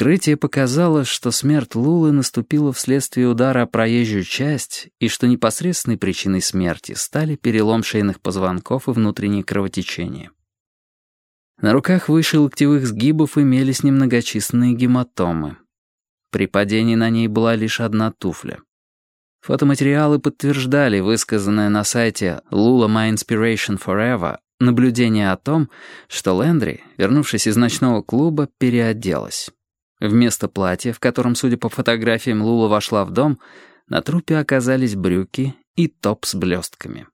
Вскрытие показало, что смерть Лулы наступила вследствие удара о проезжую часть и что непосредственной причиной смерти стали перелом шейных позвонков и внутреннее кровотечение. На руках выше локтевых сгибов имелись немногочисленные гематомы. При падении на ней была лишь одна туфля. Фотоматериалы подтверждали высказанное на сайте «Lula My Inspiration Forever» наблюдение о том, что Лэндри, вернувшись из ночного клуба, переоделась. Вместо платья, в котором, судя по фотографиям, Лула вошла в дом, на трупе оказались брюки и топ с блестками.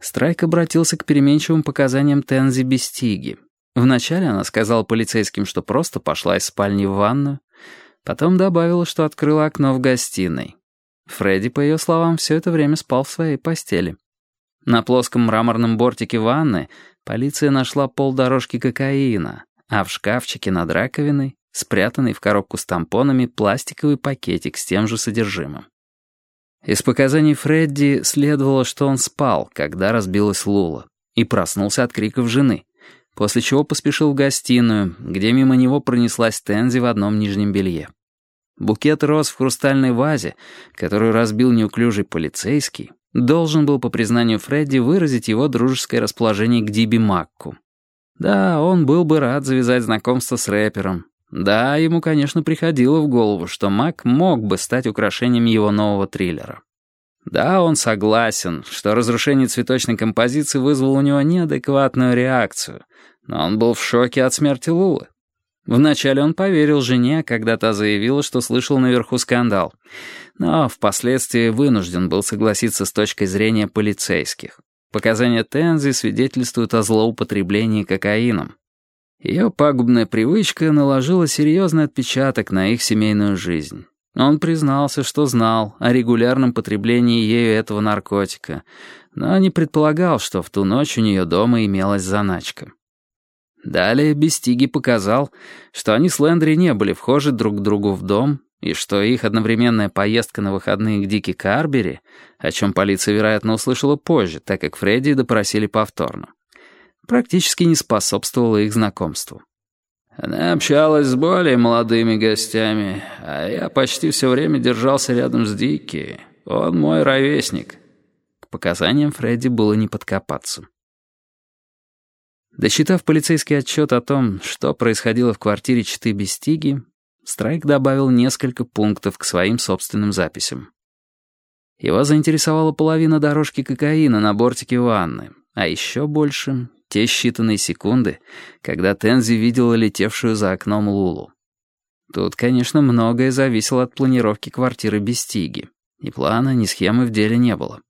Страйк обратился к переменчивым показаниям Тензи Бестиги. Вначале она сказала полицейским, что просто пошла из спальни в ванную, потом добавила, что открыла окно в гостиной. Фредди, по ее словам, все это время спал в своей постели. На плоском мраморном бортике ванны полиция нашла полдорожки кокаина, а в шкафчике над раковиной, спрятанный в коробку с тампонами, пластиковый пакетик с тем же содержимым. Из показаний Фредди следовало, что он спал, когда разбилась Лула, и проснулся от криков жены, после чего поспешил в гостиную, где мимо него пронеслась Тензи в одном нижнем белье. Букет роз в хрустальной вазе, которую разбил неуклюжий полицейский, должен был, по признанию Фредди, выразить его дружеское расположение к Диби Макку. Да, он был бы рад завязать знакомство с рэпером, да, ему, конечно, приходило в голову, что Мак мог бы стать украшением его нового триллера. Да, он согласен, что разрушение цветочной композиции вызвало у него неадекватную реакцию, но он был в шоке от смерти Лулы. Вначале он поверил жене, когда та заявила, что слышал наверху скандал, но впоследствии вынужден был согласиться с точкой зрения полицейских. Показания Тензи свидетельствуют о злоупотреблении кокаином. Ее пагубная привычка наложила серьезный отпечаток на их семейную жизнь. Он признался, что знал о регулярном потреблении ею этого наркотика, но не предполагал, что в ту ночь у нее дома имелась заначка. Далее Бестиги показал, что они с Лэндри не были вхожи друг к другу в дом, и что их одновременная поездка на выходные к Дики Карбери, о чем полиция, вероятно, услышала позже, так как Фредди допросили повторно, практически не способствовало их знакомству. Она общалась с более молодыми гостями, а я почти все время держался рядом с Дикки. Он мой ровесник. К показаниям Фредди было не подкопаться. Досчитав полицейский отчет о том, что происходило в квартире Читы Бестиги, Страйк добавил несколько пунктов к своим собственным записям. Его заинтересовала половина дорожки кокаина на бортике ванны, а еще больше те считанные секунды, когда Тензи видела летевшую за окном Лулу. Тут, конечно, многое зависело от планировки квартиры Бестиги. Ни плана, ни схемы в деле не было.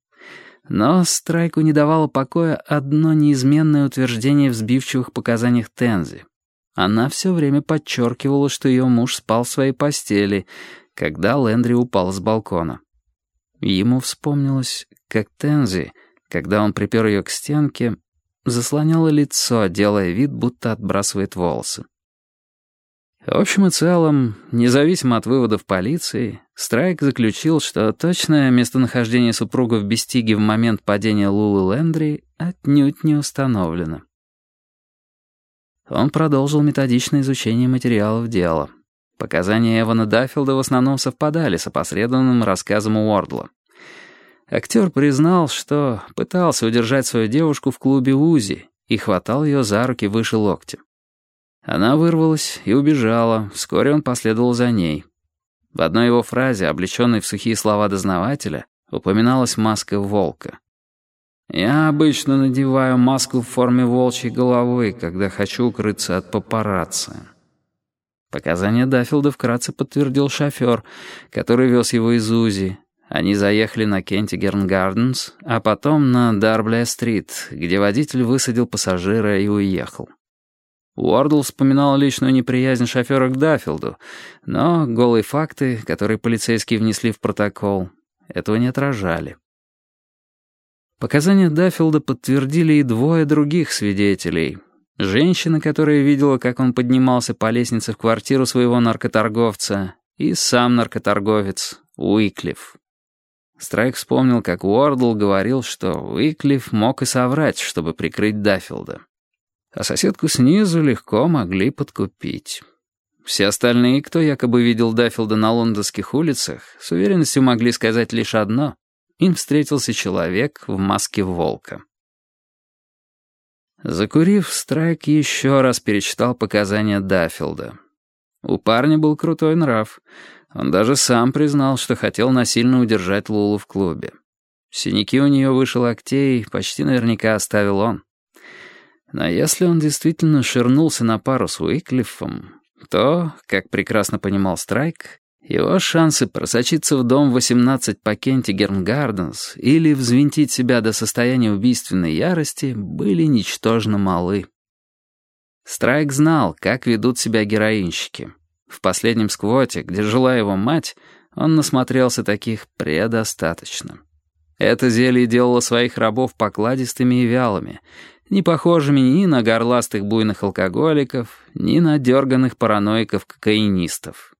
Но Страйку не давало покоя одно неизменное утверждение в сбивчивых показаниях Тензи. Она все время подчеркивала, что ее муж спал в своей постели, когда Лэндри упал с балкона. Ему вспомнилось, как Тензи, когда он припер ее к стенке, заслоняла лицо, делая вид, будто отбрасывает волосы. В общем и целом, независимо от выводов полиции, Страйк заключил, что точное местонахождение супругов Бестиги в момент падения Лулы Лэндри отнюдь не установлено. Он продолжил методичное изучение материалов дела. Показания Эвана Даффилда в основном совпадали с опосредованным рассказом Уордла. Актер признал, что пытался удержать свою девушку в клубе УЗИ и хватал ее за руки выше локтя. Она вырвалась и убежала, вскоре он последовал за ней. В одной его фразе, облеченной в сухие слова дознавателя, упоминалась маска волка. «Я обычно надеваю маску в форме волчьей головы, когда хочу укрыться от папарацци». Показания Даффилда вкратце подтвердил шофер, который вез его из УЗИ, они заехали на Кентигерн Гарденс, а потом на Дарбле-стрит, где водитель высадил пассажира и уехал. Уордл вспоминал личную неприязнь шофера к Даффилду, но голые факты, которые полицейские внесли в протокол, этого не отражали. Показания Даффилда подтвердили и двое других свидетелей. Женщина, которая видела, как он поднимался по лестнице в квартиру своего наркоторговца, и сам наркоторговец Уиклифф. Страйк вспомнил, как Уордл говорил, что Уиклифф мог и соврать, чтобы прикрыть Даффилда. А соседку снизу легко могли подкупить. Все остальные, кто якобы видел Даффилда на лондонских улицах, с уверенностью могли сказать лишь одно — им встретился человек в маске волка. Закурив, Страйк еще раз перечитал показания Даффилда. У парня был крутой нрав. Он даже сам признал, что хотел насильно удержать Лулу в клубе. Синяки у нее выше локтей почти наверняка оставил он. Но если он действительно ширнулся на пару с Уиклифом, то, как прекрасно понимал Страйк, его шансы просочиться в дом 18 по Кентигерн Гарденс или взвинтить себя до состояния убийственной ярости были ничтожно малы. Страйк знал, как ведут себя героинщики. В последнем сквоте, где жила его мать, он насмотрелся таких предостаточно. Это зелье делало своих рабов покладистыми и вялыми, не похожими ни на горластых буйных алкоголиков, ни на дерганных параноиков-кокаинистов.